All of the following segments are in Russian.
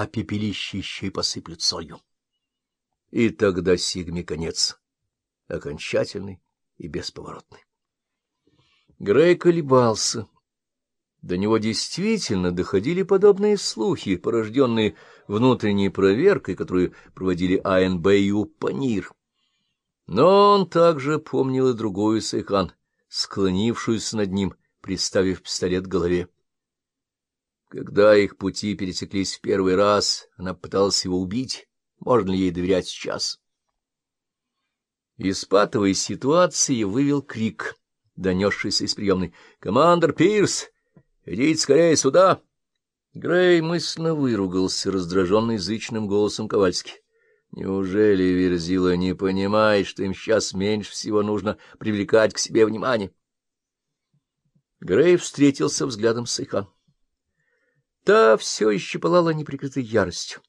а пепелище еще и посыплют солью. И тогда Сигме конец, окончательный и бесповоротный. Грей колебался. До него действительно доходили подобные слухи, порожденные внутренней проверкой, которую проводили АНБ и УППОНИР. Но он также помнил и другую Сайхан, склонившуюся над ним, приставив пистолет к голове. Когда их пути пересеклись в первый раз, она пыталась его убить. Можно ли ей доверять сейчас? Из патовой ситуации вывел крик, донесшийся из приемной. — Командор Пирс! Идите скорее сюда! Грей мысленно выругался, раздраженный зычным голосом Ковальски. Неужели Верзила не понимает, что им сейчас меньше всего нужно привлекать к себе внимание? Грей встретился взглядом с Сайхан. Та все еще пылала неприкрытой яростью.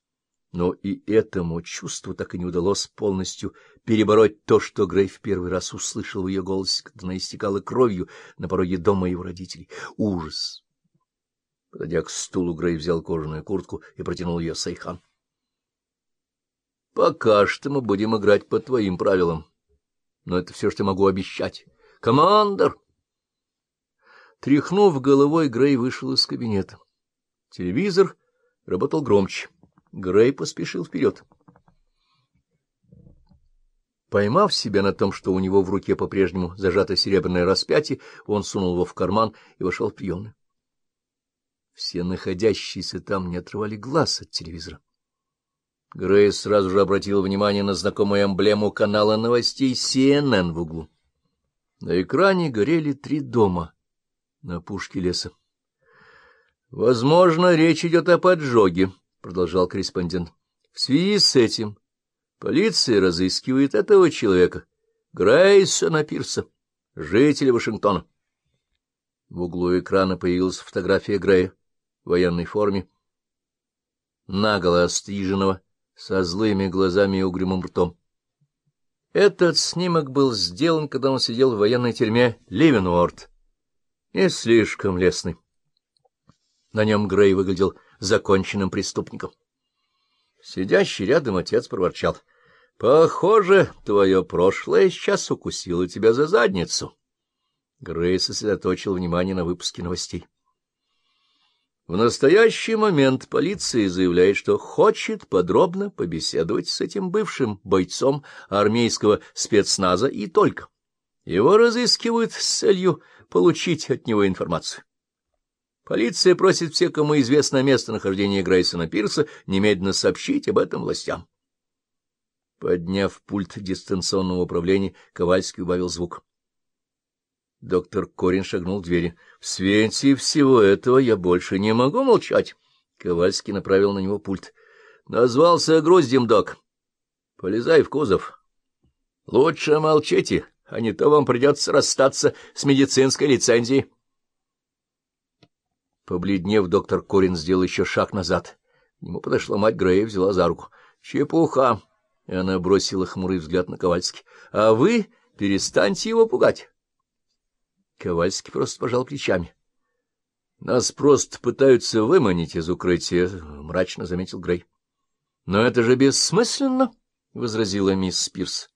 Но и этому чувству так и не удалось полностью перебороть то, что Грей в первый раз услышал в ее голосе, когда она истекала кровью на пороге дома его родителей. Ужас! Подойдя к стулу, Грей взял кожаную куртку и протянул ее Сайхан. — Пока что мы будем играть по твоим правилам. Но это все, что могу обещать. Командор! Тряхнув головой, Грей вышел из кабинета. Телевизор работал громче. Грей поспешил вперед. Поймав себя на том, что у него в руке по-прежнему зажато серебряное распятие, он сунул его в карман и вошел в приемную. Все находящиеся там не отрывали глаз от телевизора. Грей сразу же обратил внимание на знакомую эмблему канала новостей CNN в углу. На экране горели три дома на пушке леса. — Возможно, речь идет о поджоге, — продолжал корреспондент. — В связи с этим полиция разыскивает этого человека, Грейсона Пирса, жителя Вашингтона. В углу экрана появилась фотография Грея в военной форме, наголо остриженного, со злыми глазами и угрюмым ртом. Этот снимок был сделан, когда он сидел в военной тюрьме Ливенуорт. Не слишком лестный. На нем Грей выглядел законченным преступником. Сидящий рядом отец проворчал. — Похоже, твое прошлое сейчас укусило тебя за задницу. Грей сосредоточил внимание на выпуске новостей. В настоящий момент полиция заявляет, что хочет подробно побеседовать с этим бывшим бойцом армейского спецназа и только. Его разыскивают с целью получить от него информацию. Полиция просит всех, кому известно местонахождение Грейсона Пирса, немедленно сообщить об этом властям. Подняв пульт дистанционного управления, Ковальский убавил звук. Доктор Корин шагнул к двери. — В свете всего этого я больше не могу молчать. Ковальский направил на него пульт. — Назвался груздем, док. — Полезай в кузов. — Лучше молчите, а не то вам придется расстаться с медицинской лицензией. Побледнев, доктор Корин сделал еще шаг назад. К нему подошла мать Грея и взяла за руку. — Чепуха! — и она бросила хмурый взгляд на Ковальски. — А вы перестаньте его пугать. Ковальский просто пожал плечами. — Нас просто пытаются выманить из укрытия, — мрачно заметил Грей. — Но это же бессмысленно, — возразила мисс Спирс.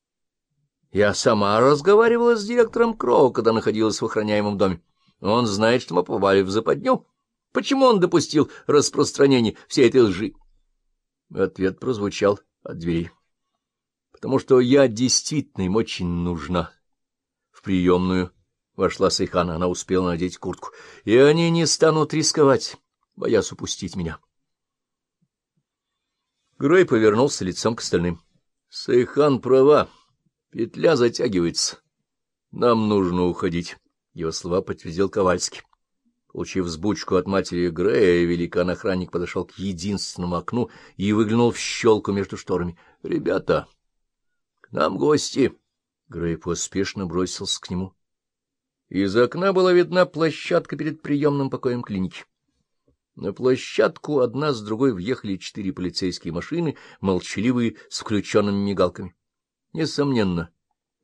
— Я сама разговаривала с директором Кроу, когда находилась в охраняемом доме. Он знает, что мы попали в западню. Почему он допустил распространение всей этой лжи? Ответ прозвучал от двери. Потому что я действительно им очень нужна. В приемную вошла Сайхан, она успела надеть куртку. И они не станут рисковать, боясь упустить меня. Грей повернулся лицом к остальным. Сайхан права, петля затягивается. Нам нужно уходить. Его слова подтвердил Ковальский. Получив взбучку от матери Грея, великан-охранник подошел к единственному окну и выглянул в щелку между шторами. — Ребята, к нам гости! Грей поспешно бросился к нему. Из окна была видна площадка перед приемным покоем клиники. На площадку одна с другой въехали четыре полицейские машины, молчаливые, с включенными мигалками. Несомненно,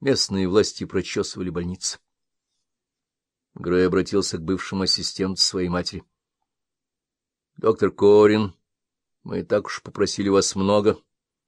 местные власти прочесывали больницы. Грей обратился к бывшему ассистенту своей матери. — Доктор Корин, Мы так уж попросили вас много,